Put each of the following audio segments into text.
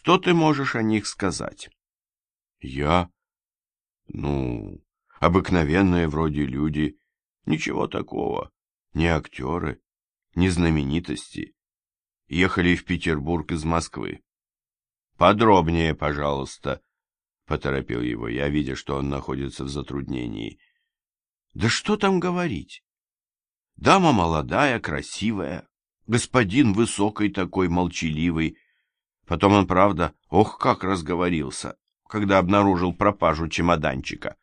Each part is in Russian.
Что ты можешь о них сказать? Я? Ну, обыкновенные вроде люди. Ничего такого. Не актеры, не знаменитости. Ехали в Петербург из Москвы. Подробнее, пожалуйста, поторопил его я, видя, что он находится в затруднении. Да что там говорить? Дама молодая, красивая, господин высокий такой, молчаливый. Потом он, правда, ох, как разговорился, когда обнаружил пропажу чемоданчика.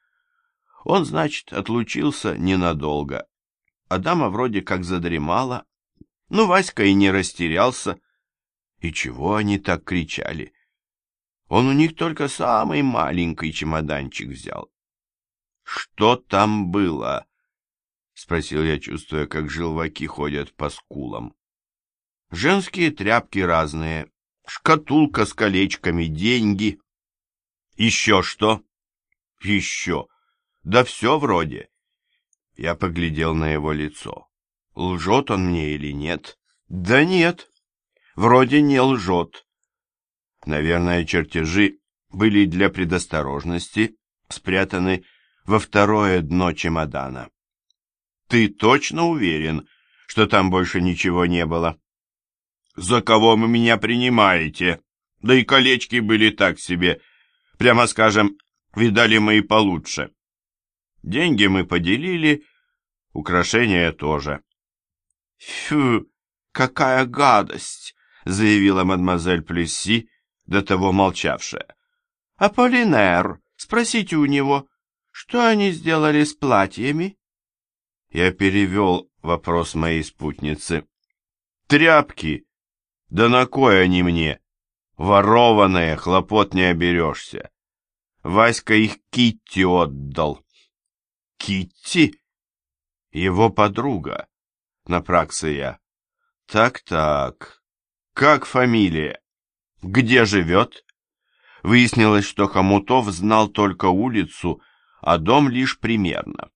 Он, значит, отлучился ненадолго, а дама вроде как задремала. Ну, Васька и не растерялся. И чего они так кричали? Он у них только самый маленький чемоданчик взял. Что там было? Спросил я, чувствуя, как желваки ходят по скулам. Женские тряпки разные, шкатулка с колечками, деньги. Еще что? Еще. Да все вроде. Я поглядел на его лицо. Лжет он мне или нет? Да нет, вроде не лжет. Наверное, чертежи были для предосторожности спрятаны во второе дно чемодана. Ты точно уверен, что там больше ничего не было? За кого вы меня принимаете? Да и колечки были так себе. Прямо скажем, видали мы и получше. Деньги мы поделили, украшения тоже. Фу, какая гадость, заявила мадемуазель Плесси, до того молчавшая. Аполлинер, спросите у него, что они сделали с платьями? Я перевел вопрос моей спутницы. Тряпки. Да на кой они мне? Ворованные, хлопот не оберешься. Васька их Китти отдал. Китти? Его подруга, напрягся я. Так-так, как фамилия? Где живет? Выяснилось, что Хомутов знал только улицу, а дом лишь примерно.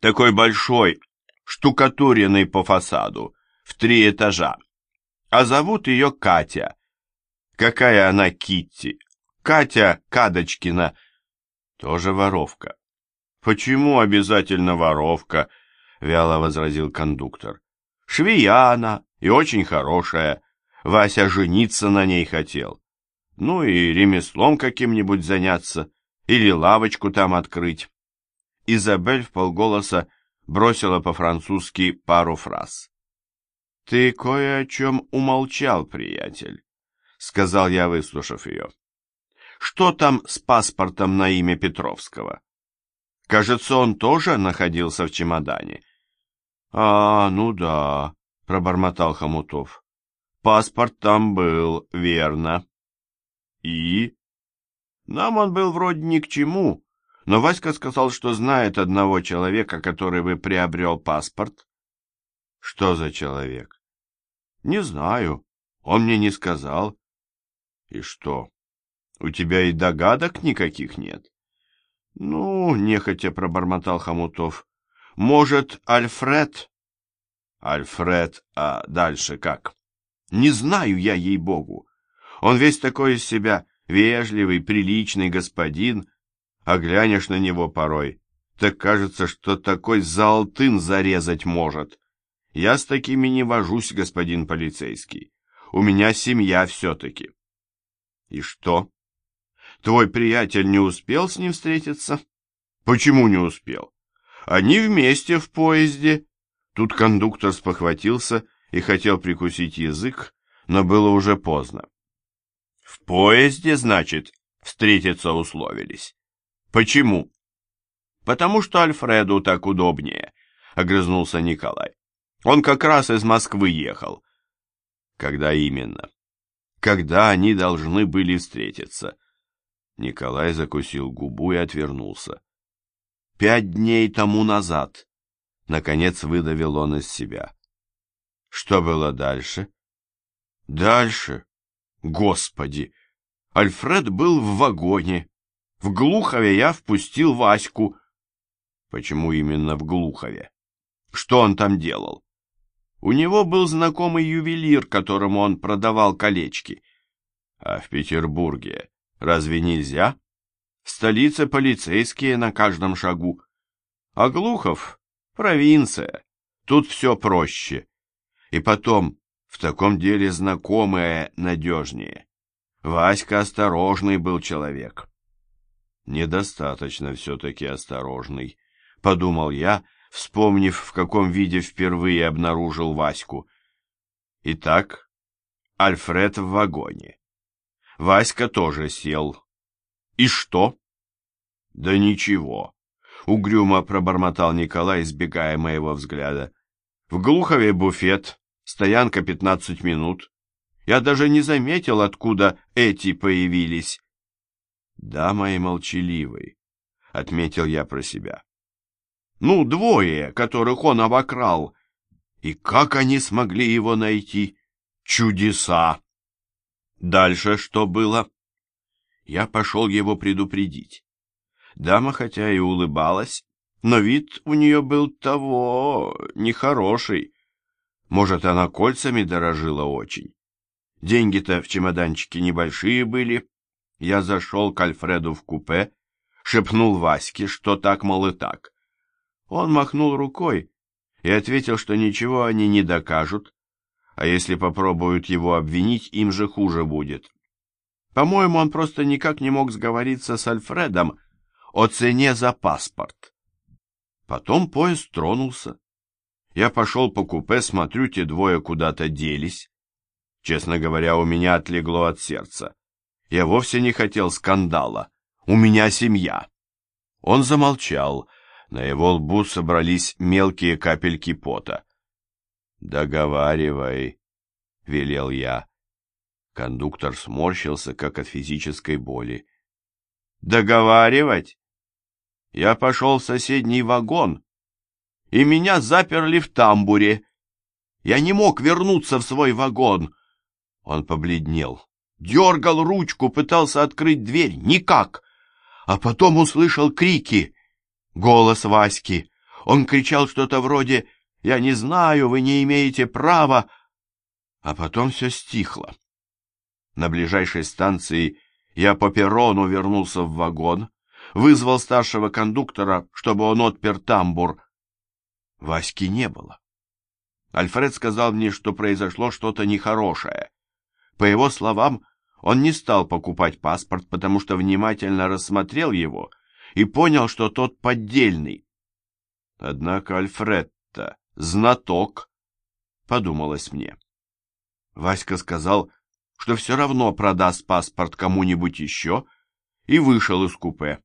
Такой большой, штукатуренный по фасаду, в три этажа. А зовут ее Катя. Какая она Китти? Катя Кадочкина. Тоже воровка. Почему обязательно воровка? Вяло возразил кондуктор. Швея она и очень хорошая. Вася жениться на ней хотел. Ну и ремеслом каким-нибудь заняться, или лавочку там открыть. Изабель в полголоса бросила по-французски пару фраз. «Ты кое о чем умолчал, приятель», — сказал я, выслушав ее. «Что там с паспортом на имя Петровского? Кажется, он тоже находился в чемодане». «А, ну да», — пробормотал Хомутов. Паспорт там был, верно. И? Нам он был вроде ни к чему, но Васька сказал, что знает одного человека, который бы приобрел паспорт. Что за человек? Не знаю, он мне не сказал. И что, у тебя и догадок никаких нет? Ну, нехотя пробормотал Хомутов. Может, Альфред? Альфред, а дальше как? Не знаю я, ей-богу. Он весь такой из себя вежливый, приличный господин, а глянешь на него порой, так кажется, что такой золотын зарезать может. Я с такими не вожусь, господин полицейский. У меня семья все-таки. И что? Твой приятель не успел с ним встретиться? Почему не успел? Они вместе в поезде. Тут кондуктор спохватился и хотел прикусить язык, но было уже поздно. В поезде, значит, встретиться условились. Почему? Потому что Альфреду так удобнее, огрызнулся Николай. Он как раз из Москвы ехал. Когда именно? Когда они должны были встретиться? Николай закусил губу и отвернулся. Пять дней тому назад. Наконец выдавил он из себя. Что было дальше? Дальше? Господи! Альфред был в вагоне. В Глухове я впустил Ваську. Почему именно в Глухове? Что он там делал? У него был знакомый ювелир, которому он продавал колечки. А в Петербурге разве нельзя? В столице полицейские на каждом шагу. А Глухов — провинция. Тут все проще. И потом, в таком деле знакомое надежнее. Васька осторожный был человек. Недостаточно все-таки осторожный, подумал я, вспомнив, в каком виде впервые обнаружил Ваську. Итак, Альфред в вагоне. Васька тоже сел. И что? Да ничего. Угрюмо пробормотал Николай, избегая моего взгляда. В Глухове буфет, стоянка пятнадцать минут. Я даже не заметил, откуда эти появились. Да, мои молчаливый, отметил я про себя. Ну, двое, которых он обокрал. И как они смогли его найти? Чудеса! Дальше что было? Я пошел его предупредить. Дама хотя и улыбалась, но вид у нее был того, нехороший. Может, она кольцами дорожила очень. Деньги-то в чемоданчике небольшие были. Я зашел к Альфреду в купе, шепнул Ваське, что так, мол, и так. Он махнул рукой и ответил, что ничего они не докажут, а если попробуют его обвинить, им же хуже будет. По-моему, он просто никак не мог сговориться с Альфредом о цене за паспорт. Потом поезд тронулся. Я пошел по купе, смотрю, те двое куда-то делись. Честно говоря, у меня отлегло от сердца. Я вовсе не хотел скандала. У меня семья. Он замолчал. На его лбу собрались мелкие капельки пота. «Договаривай», — велел я. Кондуктор сморщился, как от физической боли. «Договаривать? Я пошел в соседний вагон, и меня заперли в тамбуре. Я не мог вернуться в свой вагон. Он побледнел, дергал ручку, пытался открыть дверь. Никак. А потом услышал крики. Голос Васьки. Он кричал что-то вроде «Я не знаю, вы не имеете права». А потом все стихло. На ближайшей станции я по перрону вернулся в вагон, вызвал старшего кондуктора, чтобы он отпер тамбур. Васьки не было. Альфред сказал мне, что произошло что-то нехорошее. По его словам, он не стал покупать паспорт, потому что внимательно рассмотрел его и понял, что тот поддельный. Однако Альфред-то знаток, подумалось мне. Васька сказал, что все равно продаст паспорт кому-нибудь еще, и вышел из купе.